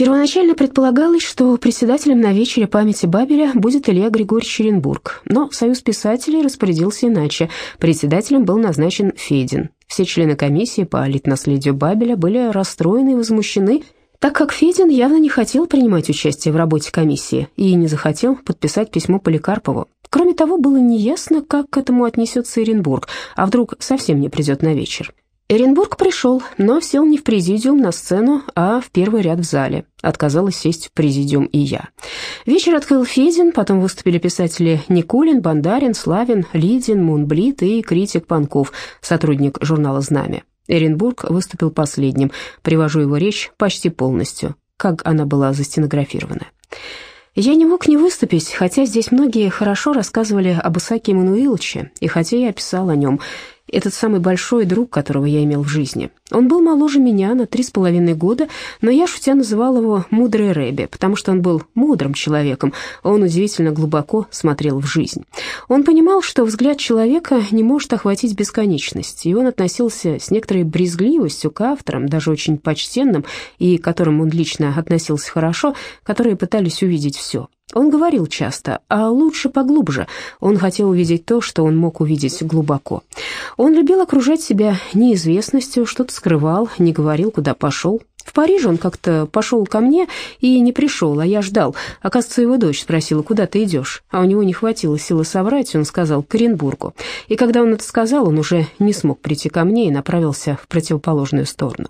Первоначально предполагалось, что председателем на вечере памяти Бабеля будет Илья Григорьевич Черенбург, но Союз писателей распорядился иначе. Председателем был назначен Федин. Все члены комиссии по литнаследию Бабеля были расстроены и возмущены, так как Федин явно не хотел принимать участие в работе комиссии и не захотел подписать письмо Поликарпову. Кроме того, было неясно, как к этому отнесется Оренбург, а вдруг совсем не придет на вечер. Эренбург пришел, но сел не в президиум на сцену, а в первый ряд в зале. Отказалась сесть в президиум и я. Вечер открыл Федин, потом выступили писатели Никулин, Бандарин, Славин, Лидин, Мунблит и критик Панков, сотрудник журнала «Знамя». Эренбург выступил последним. Привожу его речь почти полностью, как она была застенографирована. Я не мог не выступить, хотя здесь многие хорошо рассказывали об Исааке Мануиловиче, и хотя я писал о нем этот самый большой друг, которого я имел в жизни. Он был моложе меня на три с половиной года, но я, шутя, называл его «мудрый Рэбби», потому что он был мудрым человеком, он удивительно глубоко смотрел в жизнь. Он понимал, что взгляд человека не может охватить бесконечность, и он относился с некоторой брезгливостью к авторам, даже очень почтенным, и к которым он лично относился хорошо, которые пытались увидеть все. Он говорил часто, а лучше поглубже. Он хотел увидеть то, что он мог увидеть глубоко. Он любил окружать себя неизвестностью, что-то скрывал, не говорил, куда пошел. В Париже он как-то пошел ко мне и не пришел, а я ждал. Оказывается, его дочь спросила, куда ты идешь, а у него не хватило силы соврать, он сказал к Оренбургу. И когда он это сказал, он уже не смог прийти ко мне и направился в противоположную сторону.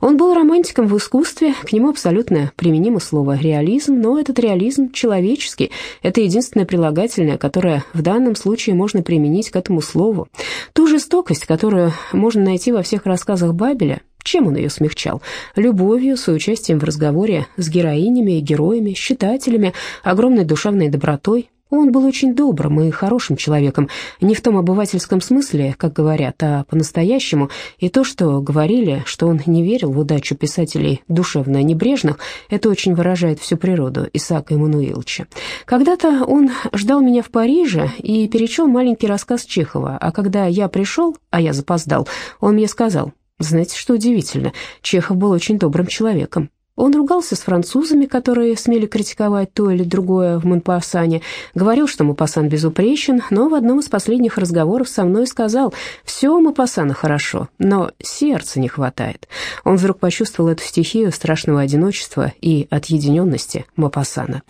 Он был романтиком в искусстве, к нему абсолютно применимо слово «реализм», но этот реализм человеческий, это единственное прилагательное, которое в данном случае можно применить к этому слову. Ту жестокость, которую можно найти во всех рассказах Бабеля, чем он ее смягчал? Любовью, соучастием в разговоре с героинями и героями, с читателями, огромной душевной добротой. Он был очень добрым и хорошим человеком, не в том обывательском смысле, как говорят, а по-настоящему. И то, что говорили, что он не верил в удачу писателей душевно небрежных, это очень выражает всю природу Исаака Эммануиловича. Когда-то он ждал меня в Париже и перечел маленький рассказ Чехова, а когда я пришел, а я запоздал, он мне сказал, знаете, что удивительно, Чехов был очень добрым человеком. Он ругался с французами, которые смели критиковать то или другое в Монпассане, говорил, что Монпассан безупречен, но в одном из последних разговоров со мной сказал, «Все у Монпассана хорошо, но сердца не хватает». Он вдруг почувствовал эту стихию страшного одиночества и отъединенности Монпассана.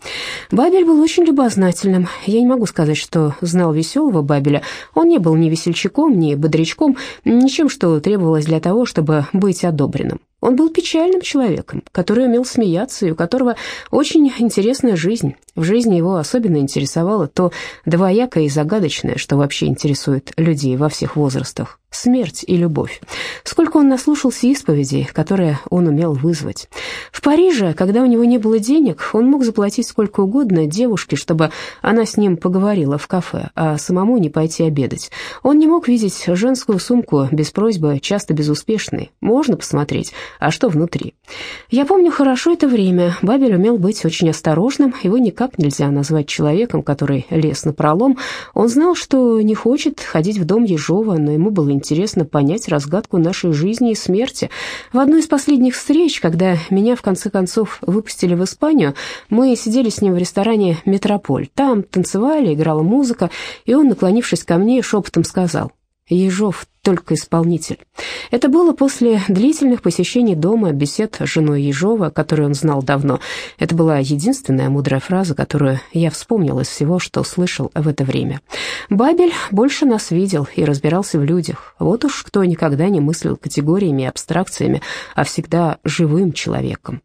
Бабель был очень любознательным. Я не могу сказать, что знал веселого Бабеля. Он не был ни весельчаком, ни бодрячком, ничем, что требовалось для того, чтобы быть одобренным. Он был печальным человеком, который умел смеяться и у которого очень интересная жизнь. В жизни его особенно интересовало то двоякое и загадочное, что вообще интересует людей во всех возрастах смерть и любовь. Сколько он наслушался исповедей, которые он умел вызвать. В Париже, когда у него не было денег, он мог заплатить сколько угодно девушке, чтобы она с ним поговорила в кафе, а самому не пойти обедать. Он не мог видеть женскую сумку без просьбы, часто безуспешной. Можно посмотреть, а что внутри. Я помню хорошо это время. Бабель умел быть очень осторожным, его никак нельзя назвать человеком, который лез на пролом. Он знал, что не хочет ходить в дом Ежова, но ему было интересно понять разгадку нашей жизни и смерти. В одной из последних встреч, когда меня в конце концов выпустили в Испанию, мы сидели с ним в ресторане «Метрополь». Там танцевали, играла музыка, и он, наклонившись ко мне, шепотом сказал Ежов только исполнитель. Это было после длительных посещений дома, бесед с женой Ежова, которую он знал давно. Это была единственная мудрая фраза, которую я вспомнил из всего, что слышал в это время. Бабель больше нас видел и разбирался в людях. Вот уж кто никогда не мыслил категориями и абстракциями, а всегда живым человеком.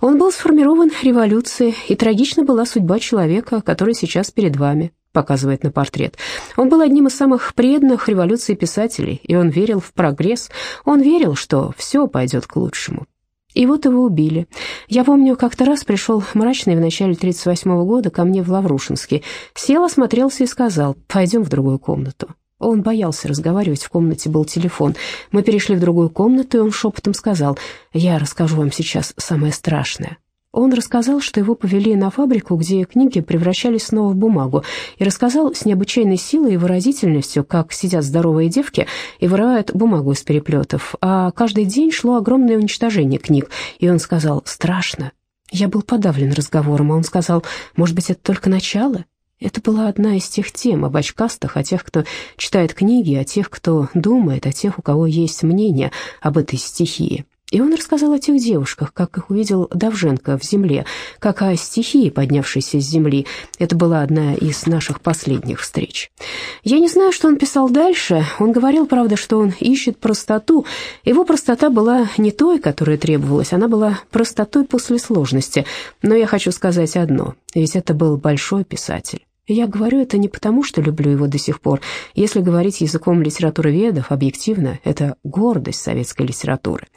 Он был сформирован революцией, и трагична была судьба человека, который сейчас перед вами показывает на портрет. Он был одним из самых преданных революции писателей, и он верил в прогресс, он верил, что все пойдет к лучшему. И вот его убили. Я помню, как-то раз пришел мрачный в начале 38 -го года ко мне в Лаврушинский, сел, осмотрелся и сказал, пойдем в другую комнату. Он боялся разговаривать, в комнате был телефон. Мы перешли в другую комнату, и он шепотом сказал, «Я расскажу вам сейчас самое страшное». Он рассказал, что его повели на фабрику, где книги превращались снова в бумагу, и рассказал с необычайной силой и выразительностью, как сидят здоровые девки и вырывают бумагу из переплетов, а каждый день шло огромное уничтожение книг, и он сказал «страшно». Я был подавлен разговором, а он сказал, может быть, это только начало? Это была одна из тех тем об очкастах, о тех, кто читает книги, о тех, кто думает, о тех, у кого есть мнение об этой стихии. И он рассказал о тех девушках, как их увидел Давженко в земле, как о стихии, поднявшейся с земли. Это была одна из наших последних встреч. Я не знаю, что он писал дальше. Он говорил, правда, что он ищет простоту. Его простота была не той, которая требовалась, она была простотой после сложности. Но я хочу сказать одно, ведь это был большой писатель. Я говорю это не потому, что люблю его до сих пор. Если говорить языком литературоведов, объективно, это гордость советской литературы.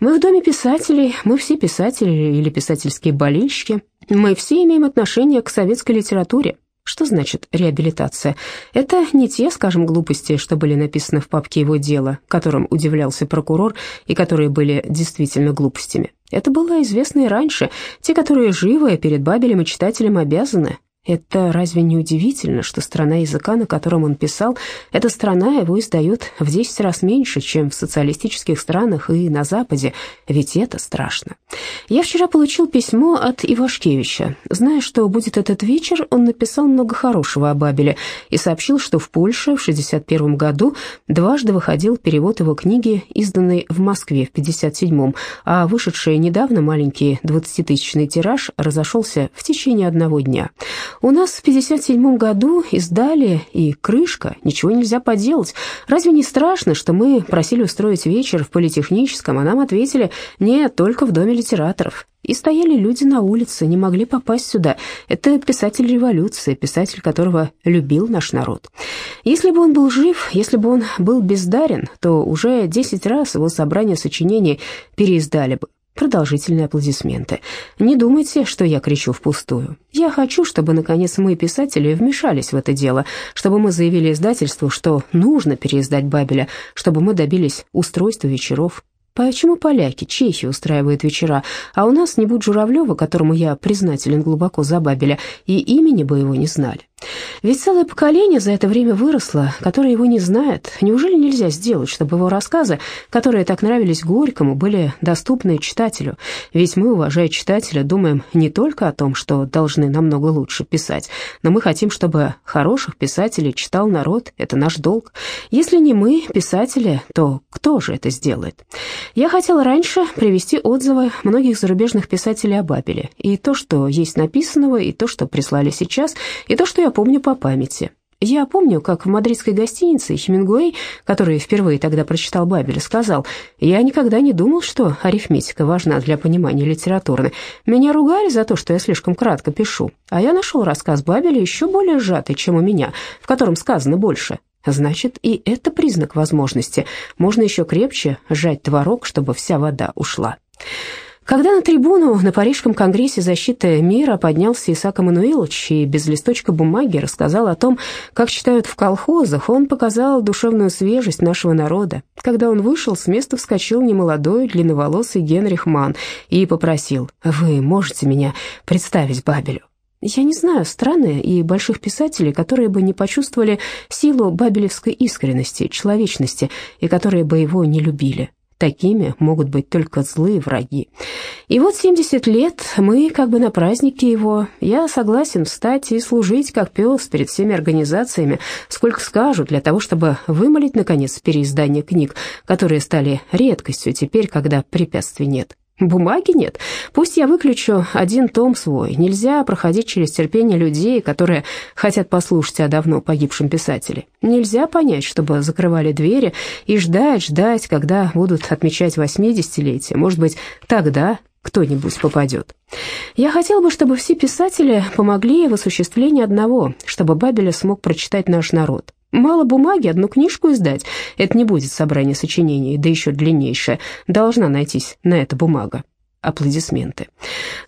Мы в Доме писателей, мы все писатели или писательские болельщики, мы все имеем отношение к советской литературе. Что значит реабилитация? Это не те, скажем, глупости, что были написаны в папке его дела, которым удивлялся прокурор и которые были действительно глупостями. Это было известно и раньше, те, которые живы перед Бабелем и читателем обязаны, это разве не удивительно, что страна языка, на котором он писал, эта страна его издает в 10 раз меньше, чем в социалистических странах и на Западе, ведь это страшно. Я вчера получил письмо от Ивашкевича. Зная, что будет этот вечер, он написал много хорошего о Бабеле и сообщил, что в Польше в 61 году дважды выходил перевод его книги, изданной в Москве в 57-м, а вышедший недавно маленький 20-тысячный тираж разошелся в течение одного дня. У нас в 57 году издали, и крышка, ничего нельзя поделать. Разве не страшно, что мы просили устроить вечер в политехническом, а нам ответили «нет, только в Доме литераторов». И стояли люди на улице, не могли попасть сюда. Это писатель революции, писатель, которого любил наш народ. Если бы он был жив, если бы он был бездарен, то уже десять раз его собрание сочинений переиздали бы. Продолжительные аплодисменты. Не думайте, что я кричу впустую. Я хочу, чтобы, наконец, мы, писатели, вмешались в это дело, чтобы мы заявили издательству, что нужно переиздать Бабеля, чтобы мы добились устройства вечеров, Почему поляки, чехи устраивают вечера, а у нас не будь Журавлева, которому я признателен глубоко за Бабеля, и имени бы его не знали? Ведь целое поколение за это время выросло, которое его не знает. Неужели нельзя сделать, чтобы его рассказы, которые так нравились Горькому, были доступны читателю? Ведь мы, уважая читателя, думаем не только о том, что должны намного лучше писать, но мы хотим, чтобы хороших писателей читал народ, это наш долг. Если не мы, писатели, то кто же это сделает? Я хотела раньше привести отзывы многих зарубежных писателей о Бабеле, и то, что есть написанного, и то, что прислали сейчас, и то, что я помню по памяти. Я помню, как в мадридской гостинице Хемингуэй, который впервые тогда прочитал Бабеля, сказал, «Я никогда не думал, что арифметика важна для понимания литературы. Меня ругали за то, что я слишком кратко пишу, а я нашел рассказ Бабеля еще более сжатый, чем у меня, в котором сказано больше. Значит, и это признак возможности. Можно еще крепче сжать творог, чтобы вся вода ушла». Когда на трибуну на Парижском конгрессе защиты мира поднялся Исаак Эммануилович и без листочка бумаги рассказал о том, как читают в колхозах, он показал душевную свежесть нашего народа. Когда он вышел, с места вскочил немолодой, длинноволосый Генрих Ман и попросил «Вы можете меня представить Бабелю?» Я не знаю страны и больших писателей, которые бы не почувствовали силу бабелевской искренности, человечности, и которые бы его не любили. Такими могут быть только злые враги. И вот 70 лет мы как бы на празднике его. Я согласен встать и служить как пес перед всеми организациями, сколько скажут, для того, чтобы вымолить, наконец, переиздание книг, которые стали редкостью теперь, когда препятствий нет. Бумаги нет. Пусть я выключу один том свой. Нельзя проходить через терпение людей, которые хотят послушать о давно погибшем писателе. Нельзя понять, чтобы закрывали двери и ждать, ждать, когда будут отмечать восьмидесятилетие. Может быть, тогда кто-нибудь попадет. Я хотел бы, чтобы все писатели помогли в осуществлении одного, чтобы Бабеля смог прочитать наш народ. Мало бумаги, одну книжку издать. Это не будет собрание сочинений, да еще длиннейшее. Должна найтись на это бумага. Аплодисменты.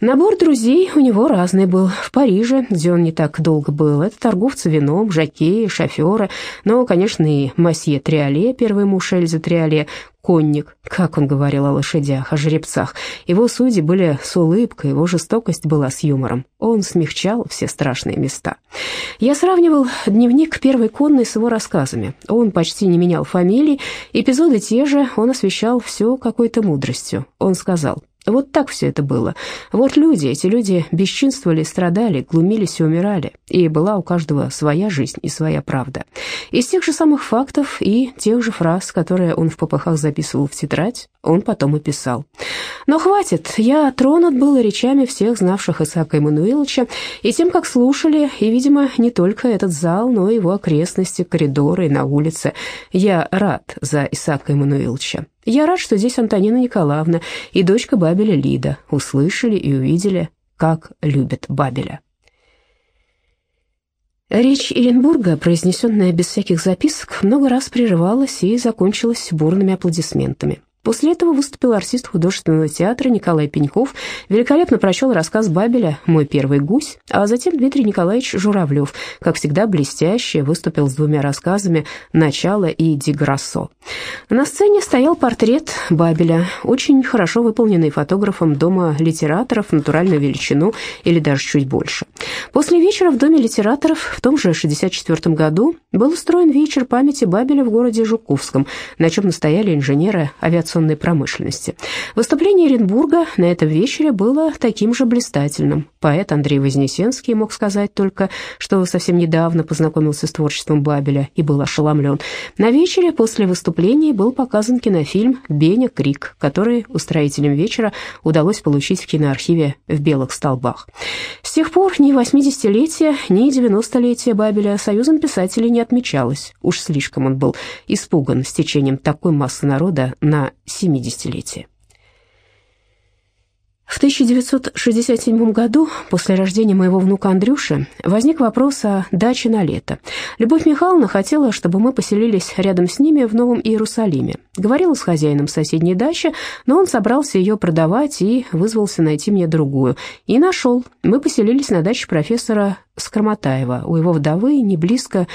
Набор друзей у него разный был. В Париже, где он не так долго был, это торговцы вином, жакеи, шоферы, но, конечно, и масье Триоле, первый муж Эльзы Триоле, конник, как он говорил о лошадях, о жеребцах. Его судьи были с улыбкой, его жестокость была с юмором. Он смягчал все страшные места. Я сравнивал дневник первой конной с его рассказами. Он почти не менял фамилий, эпизоды те же, он освещал все какой-то мудростью. Он сказал, Вот так все это было. Вот люди, эти люди бесчинствовали, страдали, глумились и умирали. И была у каждого своя жизнь и своя правда. Из тех же самых фактов и тех же фраз, которые он в попыхах записывал в тетрадь, он потом и писал. Но хватит, я тронут был речами всех знавших Исаака Эммануиловича и тем, как слушали, и, видимо, не только этот зал, но и его окрестности, коридоры и на улице. Я рад за Исаака Эммануиловича. Я рад, что здесь Антонина Николаевна и дочка Бабеля Лида услышали и увидели, как любят Бабеля. Речь Иренбурга, произнесенная без всяких записок, много раз прерывалась и закончилась бурными аплодисментами. После этого выступил артист художественного театра Николай Пеньков, великолепно прочел рассказ Бабеля «Мой первый гусь», а затем Дмитрий Николаевич Журавлев, как всегда блестяще, выступил с двумя рассказами «Начало» и «Диграссо». На сцене стоял портрет Бабеля, очень хорошо выполненный фотографом Дома литераторов, натуральную величину или даже чуть больше. После вечера в Доме литераторов в том же 1964 году был устроен вечер памяти Бабеля в городе Жуковском, на чем настояли инженеры авиационной авиационной промышленности. Выступление Оренбурга на этом вечере было таким же блистательным. Поэт Андрей Вознесенский мог сказать только, что совсем недавно познакомился с творчеством Бабеля и был ошеломлен. На вечере после выступления был показан кинофильм «Беня Крик», который устроителям вечера удалось получить в киноархиве в Белых столбах. С тех пор ни 80-летие, ни 90-летие Бабеля Союзом писателей не отмечалось. Уж слишком он был испуган стечением такой массы народа на 70-летие. В 1967 году, после рождения моего внука Андрюши, возник вопрос о даче на лето. Любовь Михайловна хотела, чтобы мы поселились рядом с ними в Новом Иерусалиме. Говорила с хозяином соседней дачи, но он собрался ее продавать и вызвался найти мне другую. И нашел. Мы поселились на даче профессора Скормотаева. У его вдовы не близко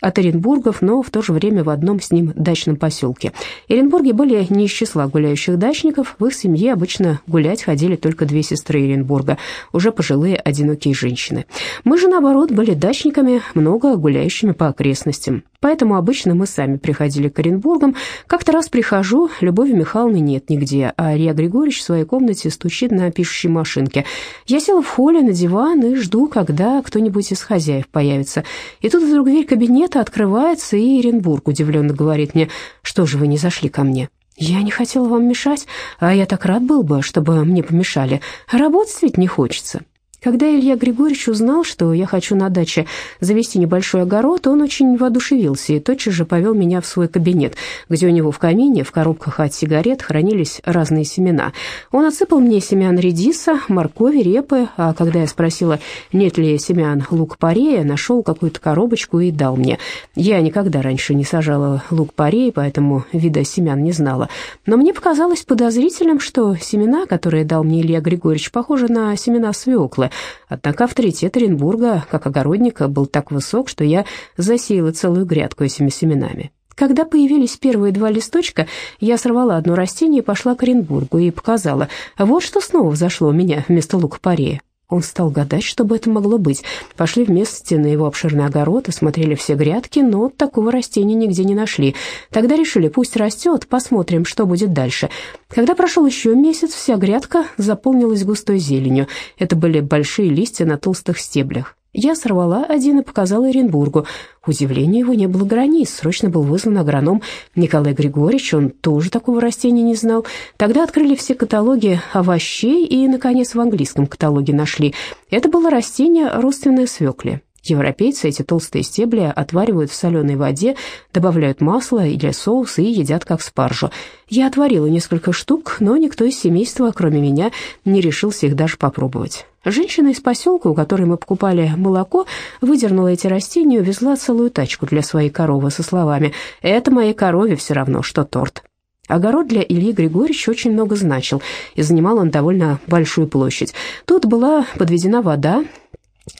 от Оренбургов, но в то же время в одном с ним дачном поселке. Оренбурги были не из числа гуляющих дачников, в их семье обычно гулять ходили только две сестры Оренбурга, уже пожилые одинокие женщины. Мы же, наоборот, были дачниками, много гуляющими по окрестностям. Поэтому обычно мы сами приходили к Оренбургам. Как-то раз прихожу, Любови Михайловны нет нигде, а Илья Григорьевич в своей комнате стучит на пишущей машинке. Я села в холле на диван и жду, когда кто-нибудь из хозяев появится. И тут вдруг дверь кабинета открывается, и Оренбург удивленно говорит мне, что же вы не зашли ко мне? «Я не хотела вам мешать, а я так рад был бы, чтобы мне помешали. Работать ведь не хочется». Когда Илья Григорьевич узнал, что я хочу на даче завести небольшой огород, он очень воодушевился и тотчас же повел меня в свой кабинет, где у него в камине в коробках от сигарет хранились разные семена. Он отсыпал мне семян редиса, моркови, репы, а когда я спросила, нет ли семян лук-порея, нашел какую-то коробочку и дал мне. Я никогда раньше не сажала лук-порей, поэтому вида семян не знала. Но мне показалось подозрительным, что семена, которые дал мне Илья Григорьевич, похожи на семена свеклы, Однако авторитет Оренбурга, как огородника, был так высок, что я засеяла целую грядку этими семенами. Когда появились первые два листочка, я сорвала одно растение и пошла к Оренбургу и показала. Вот что снова взошло у меня вместо лука-порея. Он стал гадать, что бы это могло быть. Пошли вместе на его обширный огород, осмотрели все грядки, но такого растения нигде не нашли. Тогда решили, пусть растет, посмотрим, что будет дальше. Когда прошел еще месяц, вся грядка заполнилась густой зеленью. Это были большие листья на толстых стеблях. Я сорвала один и показала Оренбургу. Удивлению его не было границ. Срочно был вызван агроном Николай Григорьевич, он тоже такого растения не знал. Тогда открыли все каталоги овощей и, наконец, в английском каталоге нашли. Это было растение родственное свекле. Европейцы эти толстые стебли отваривают в соленой воде, добавляют масло или соус и едят как спаржу. Я отварила несколько штук, но никто из семейства, кроме меня, не решился их даже попробовать. Женщина из поселка, у которой мы покупали молоко, выдернула эти растения и увезла целую тачку для своей коровы со словами «Это моей корове все равно, что торт». Огород для Ильи Григорьевича очень много значил, и занимал он довольно большую площадь. Тут была подведена вода,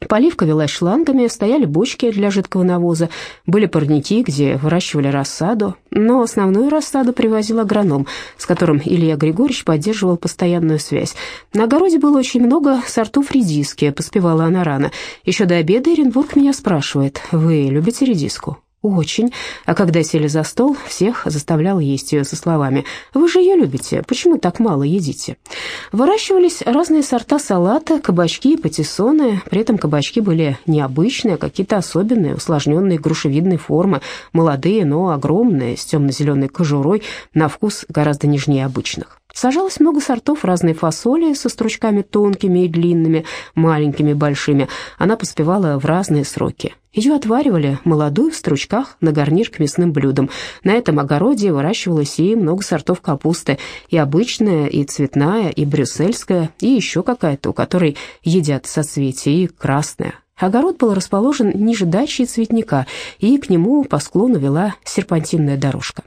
Поливка велась шлангами, стояли бочки для жидкого навоза, были парники, где выращивали рассаду, но основную рассаду привозил агроном, с которым Илья Григорьевич поддерживал постоянную связь. На огороде было очень много сортов редиски, поспевала она рано. Еще до обеда Эренбург меня спрашивает, «Вы любите редиску?» Очень, а когда сели за стол, всех заставлял есть ее со словами «Вы же ее любите, почему так мало едите?». Выращивались разные сорта салата, кабачки и патиссоны, при этом кабачки были необычные, а какие-то особенные, усложненные грушевидной формы, молодые, но огромные, с темно-зеленой кожурой, на вкус гораздо нежнее обычных. Сажалось много сортов разной фасоли со стручками тонкими и длинными, маленькими и большими. Она поспевала в разные сроки. Ее отваривали молодую в стручках на гарнир к мясным блюдам. На этом огороде выращивалось и много сортов капусты, и обычная, и цветная, и брюссельская, и еще какая-то, у которой едят соцветия, и красная. Огород был расположен ниже дачи и цветника, и к нему по склону вела серпантинная дорожка.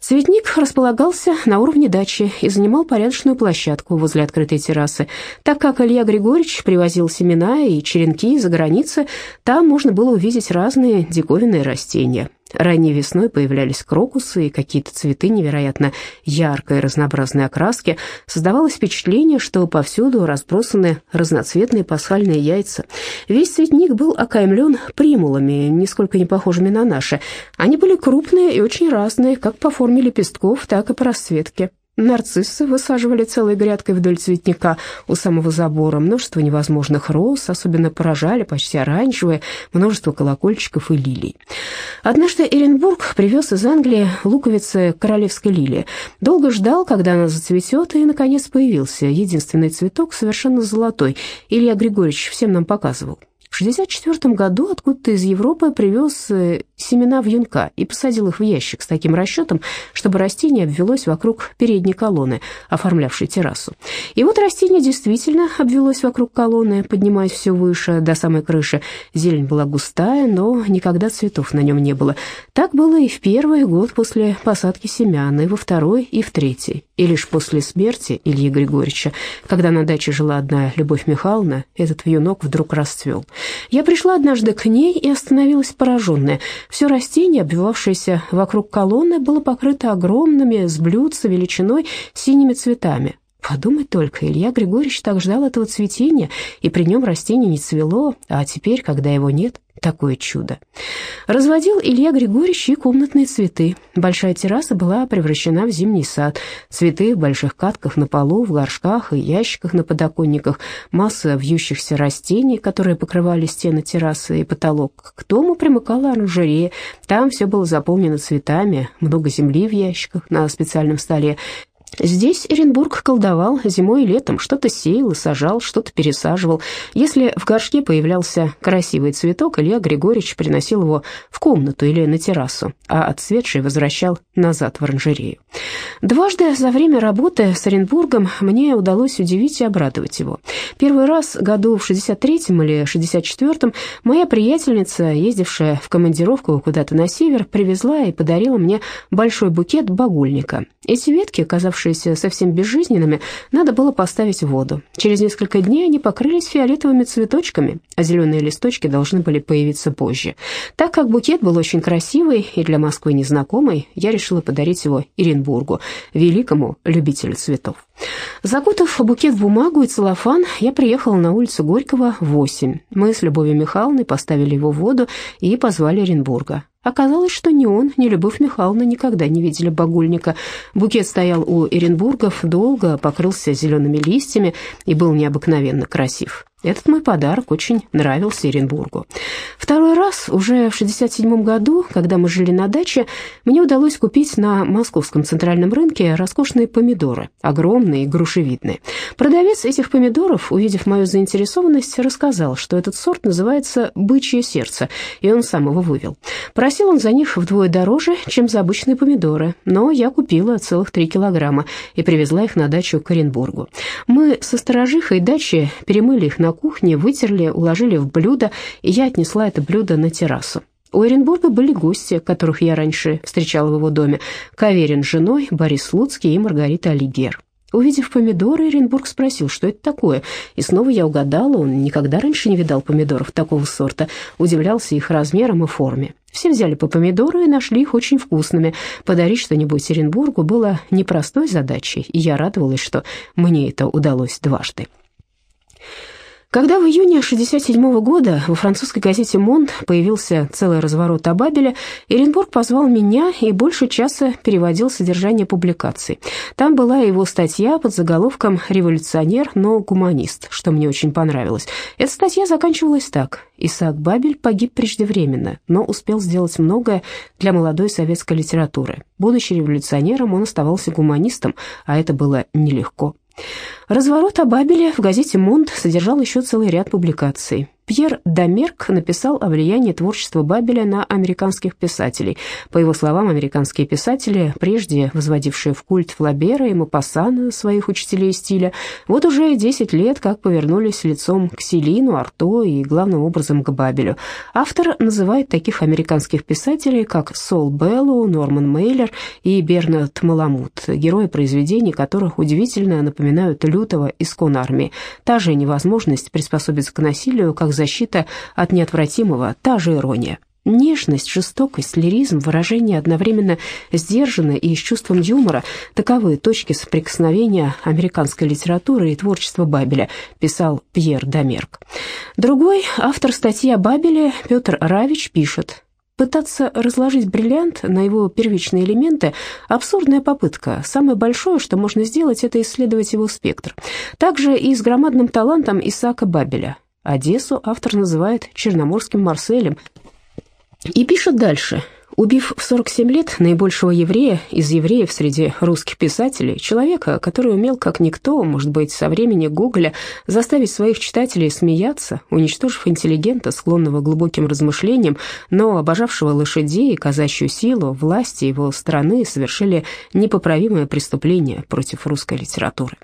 Цветник располагался на уровне дачи и занимал порядочную площадку возле открытой террасы. Так как Илья Григорьевич привозил семена и черенки из-за границы, там можно было увидеть разные диковинные растения. Ранней весной появлялись крокусы и какие-то цветы невероятно яркой разнообразной окраски. Создавалось впечатление, что повсюду разбросаны разноцветные пасхальные яйца. Весь цветник был окаймлен примулами, нисколько не похожими на наши. Они были крупные и очень разные, как по форме лепестков, так и по расцветке. Нарциссы высаживали целой грядкой вдоль цветника у самого забора, множество невозможных роз, особенно поражали, почти оранжевые, множество колокольчиков и лилий. Однажды Эренбург привез из Англии луковицы королевской лилии. Долго ждал, когда она зацветет, и, наконец, появился единственный цветок, совершенно золотой. Илья Григорьевич всем нам показывал. В 1964 году откуда-то из Европы привез э, семена вьюнка и посадил их в ящик с таким расчетом, чтобы растение обвелось вокруг передней колонны, оформлявшей террасу. И вот растение действительно обвелось вокруг колонны, поднимаясь все выше, до самой крыши. Зелень была густая, но никогда цветов на нем не было. Так было и в первый год после посадки семян, и во второй, и в третий. И лишь после смерти Ильи Григорьевича, когда на даче жила одна Любовь Михайловна, этот вьюнок вдруг расцвел. Я пришла однажды к ней и остановилась пораженная. Все растение, обвивавшееся вокруг колонны, было покрыто огромными с блюдца величиной синими цветами. Подумать только, Илья Григорьевич так ждал этого цветения, и при нем растение не цвело, а теперь, когда его нет, такое чудо. Разводил Илья Григорьевич и комнатные цветы. Большая терраса была превращена в зимний сад. Цветы в больших катках на полу, в горшках и ящиках на подоконниках, масса вьющихся растений, которые покрывали стены террасы и потолок. К дому примыкала оранжерея. Там все было заполнено цветами, много земли в ящиках на специальном столе. Здесь Эренбург колдовал зимой и летом, что-то сеял и сажал, что-то пересаживал. Если в горшке появлялся красивый цветок, Илья Григорьевич приносил его в комнату или на террасу, а отцветший возвращал назад в оранжерею. Дважды за время работы с Оренбургом мне удалось удивить и обрадовать его. Первый раз году в 63-м или 64-м моя приятельница, ездившая в командировку куда-то на север, привезла и подарила мне большой букет багульника. Эти ветки, оказавшиеся совсем безжизненными, надо было поставить в воду. Через несколько дней они покрылись фиолетовыми цветочками, а зеленые листочки должны были появиться позже. Так как букет был очень красивый и для Москвы незнакомый, я решила подарить его Иренбургу, великому любителю цветов. Закутав букет в бумагу и целлофан, я приехала на улицу Горького, 8. Мы с Любовью Михайловной поставили его в воду и позвали Оренбурга. Оказалось, что ни он, ни Любовь Михайловна никогда не видели багульника. Букет стоял у Эренбургов долго, покрылся зелеными листьями и был необыкновенно красив. Этот мой подарок очень нравился Оренбургу. Второй раз, уже в 67 году, когда мы жили на даче, мне удалось купить на московском центральном рынке роскошные помидоры, огромные и грушевидные. Продавец этих помидоров, увидев мою заинтересованность, рассказал, что этот сорт называется «бычье сердце», и он сам его вывел. Просил он за них вдвое дороже, чем за обычные помидоры, но я купила целых три килограмма и привезла их на дачу к Оренбургу. Мы со сторожихой дачи перемыли их на кухне, вытерли, уложили в блюдо, и я отнесла это блюдо на террасу. У Оренбурга были гости, которых я раньше встречала в его доме. Каверин с женой, Борис Луцкий и Маргарита Алигер. Увидев помидоры, Оренбург спросил, что это такое. И снова я угадала, он никогда раньше не видал помидоров такого сорта, удивлялся их размерам и форме. Все взяли по помидору и нашли их очень вкусными. Подарить что-нибудь Оренбургу было непростой задачей, и я радовалась, что мне это удалось дважды. Когда в июне 1967 года во французской газете «Монд» появился целый разворот о Бабеле, Эренбург позвал меня и больше часа переводил содержание публикаций. Там была его статья под заголовком «Революционер, но гуманист», что мне очень понравилось. Эта статья заканчивалась так. Исаак Бабель погиб преждевременно, но успел сделать многое для молодой советской литературы. Будучи революционером, он оставался гуманистом, а это было нелегко. Разворот о Бабеле в газете «Монд» содержал еще целый ряд публикаций. Пьер Дамерк написал о влиянии творчества Бабеля на американских писателей. По его словам, американские писатели, прежде возводившие в культ Флабера и Мапассана, своих учителей стиля, вот уже 10 лет как повернулись лицом к Селину, Арто и, главным образом, к Бабелю. Автор называет таких американских писателей, как Сол Беллоу, Норман Мейлер и Бернард Маламут, герои произведений которых удивительно напоминают лютого искон армии. Та же невозможность приспособиться к насилию, как защита от неотвратимого, та же ирония. Нежность, жестокость, лиризм, выражение одновременно сдержанное и с чувством юмора – таковы точки соприкосновения американской литературы и творчества Бабеля, писал Пьер Дамерк. Другой автор статьи о Бабеле, Петр Равич, пишет Пытаться разложить бриллиант на его первичные элементы – абсурдная попытка. Самое большое, что можно сделать, это исследовать его спектр. Также и с громадным талантом Исаака Бабеля. Одессу автор называет Черноморским Марселем и пишет дальше. Убив в 47 лет наибольшего еврея из евреев среди русских писателей, человека, который умел как никто, может быть, со времени Гоголя, заставить своих читателей смеяться, уничтожив интеллигента, склонного глубоким размышлениям, но обожавшего лошадей и казачью силу, власти его страны совершили непоправимое преступление против русской литературы.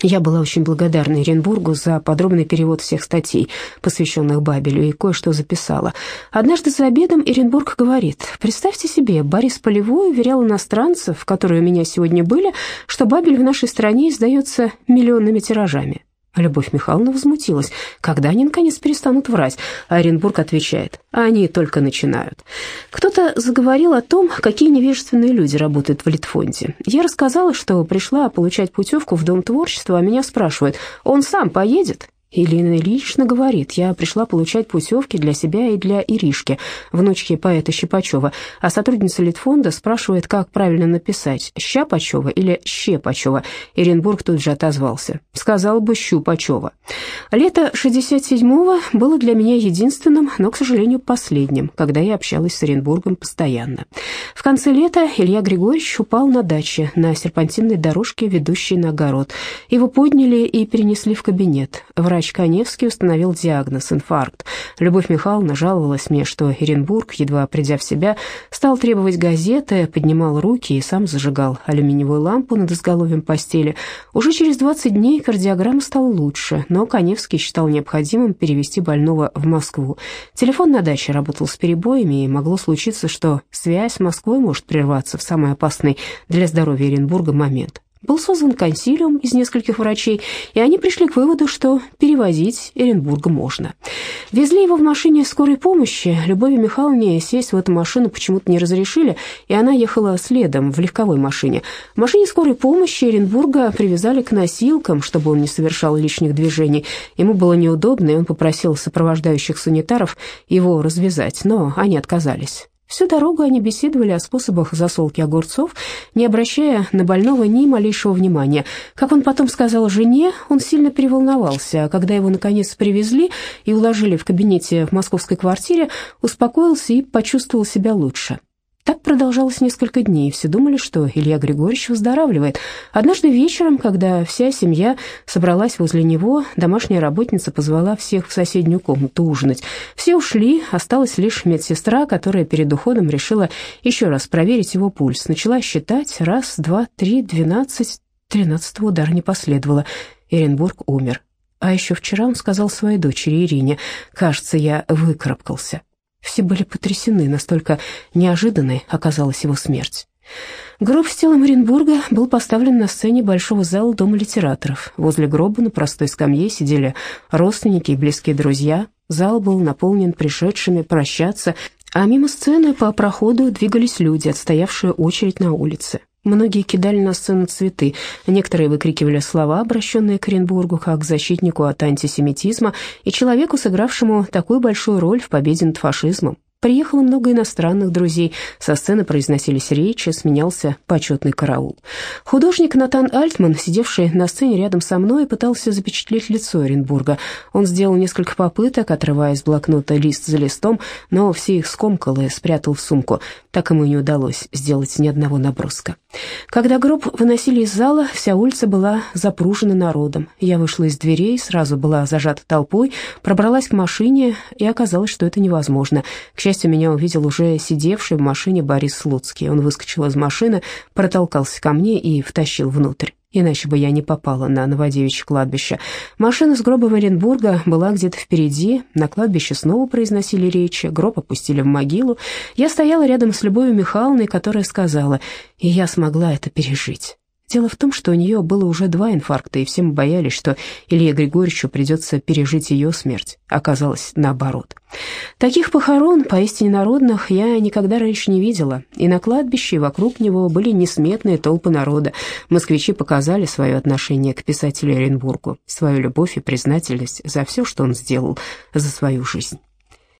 Я была очень благодарна Оренбургу за подробный перевод всех статей, посвященных Бабелю, и кое-что записала. Однажды за обедом Оренбург говорит, «Представьте себе, Борис Полевой уверял иностранцев, которые у меня сегодня были, что Бабель в нашей стране издается миллионными тиражами. Любовь Михайловна возмутилась. Когда они, наконец, перестанут врать? Оренбург отвечает. Они только начинают. Кто-то заговорил о том, какие невежественные люди работают в Литфонде. Я рассказала, что пришла получать путевку в Дом творчества, а меня спрашивают, он сам поедет? Елена Ильинична говорит, я пришла получать путевки для себя и для Иришки, внучки поэта Щепачева, а сотрудница Литфонда спрашивает, как правильно написать, Щапачева или Щепачева. Иренбург тут же отозвался, сказал бы Щупачева. Лето 67-го было для меня единственным, но, к сожалению, последним, когда я общалась с Оренбургом постоянно. В конце лета Илья Григорьевич упал на даче на серпантинной дорожке, ведущей на огород. Его подняли и перенесли в кабинет. Врач врач Коневский установил диагноз – инфаркт. Любовь Михайловна жаловалась мне, что Оренбург, едва придя в себя, стал требовать газеты, поднимал руки и сам зажигал алюминиевую лампу над изголовьем постели. Уже через 20 дней кардиограмма стала лучше, но Коневский считал необходимым перевести больного в Москву. Телефон на даче работал с перебоями, и могло случиться, что связь с Москвой может прерваться в самый опасный для здоровья Оренбурга момент. Был создан консилиум из нескольких врачей, и они пришли к выводу, что перевозить Эренбурга можно. Везли его в машине скорой помощи. Любови Михайловне сесть в эту машину почему-то не разрешили, и она ехала следом в легковой машине. В машине скорой помощи Эренбурга привязали к носилкам, чтобы он не совершал лишних движений. Ему было неудобно, и он попросил сопровождающих санитаров его развязать, но они отказались. Всю дорогу они беседовали о способах засолки огурцов, не обращая на больного ни малейшего внимания. Как он потом сказал жене, он сильно переволновался, а когда его, наконец, привезли и уложили в кабинете в московской квартире, успокоился и почувствовал себя лучше. Так продолжалось несколько дней, все думали, что Илья Григорьевич выздоравливает. Однажды вечером, когда вся семья собралась возле него, домашняя работница позвала всех в соседнюю комнату ужинать. Все ушли, осталась лишь медсестра, которая перед уходом решила еще раз проверить его пульс. Начала считать раз, два, три, двенадцать, тринадцатого удара не последовало. Эренбург умер. А еще вчера он сказал своей дочери Ирине, «Кажется, я выкарабкался». Все были потрясены, настолько неожиданной оказалась его смерть. Гроб с телом Оренбурга был поставлен на сцене большого зала Дома литераторов. Возле гроба на простой скамье сидели родственники и близкие друзья. Зал был наполнен пришедшими прощаться, а мимо сцены по проходу двигались люди, отстоявшие очередь на улице. Многие кидали на сцену цветы, некоторые выкрикивали слова, обращенные к Оренбургу, как к защитнику от антисемитизма и человеку, сыгравшему такую большую роль в победе над фашизмом. Приехало много иностранных друзей, со сцены произносились речи, сменялся почетный караул. Художник Натан Альтман, сидевший на сцене рядом со мной, пытался запечатлеть лицо Оренбурга. Он сделал несколько попыток, отрывая из блокнота лист за листом, но все их скомкал и спрятал в сумку. Так ему не удалось сделать ни одного наброска. Когда гроб выносили из зала, вся улица была запружена народом. Я вышла из дверей, сразу была зажата толпой, пробралась к машине, и оказалось, что это невозможно. К счастью, меня увидел уже сидевший в машине Борис Слуцкий. Он выскочил из машины, протолкался ко мне и втащил внутрь. Иначе бы я не попала на Новодевичье кладбище. Машина с гробом Оренбурга была где-то впереди. На кладбище снова произносили речи, гроб опустили в могилу. Я стояла рядом с Любовью Михайловной, которая сказала, и я смогла это пережить. Дело в том, что у нее было уже два инфаркта, и все мы боялись, что Илье Григорьевичу придется пережить ее смерть. Оказалось, наоборот. Таких похорон, поистине народных, я никогда раньше не видела, и на кладбище, вокруг него были несметные толпы народа. Москвичи показали свое отношение к писателю Оренбургу, свою любовь и признательность за все, что он сделал за свою жизнь.